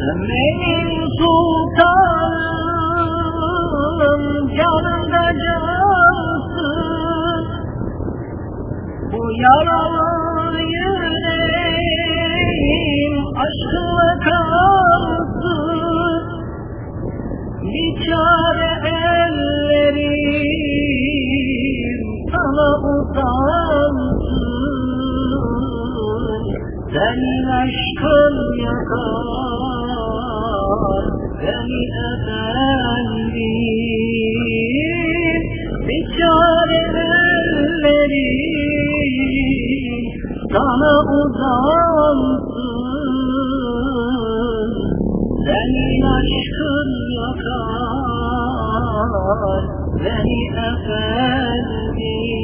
Sen benim sultanım, canımda cansın. Bu yaralı aşkla kalsın. Bir çare ellerim sana uzansın. Senin aşkın yakar efendim. Bir çare ellerim sana uzansın. Senin aşkın yakar beni efendim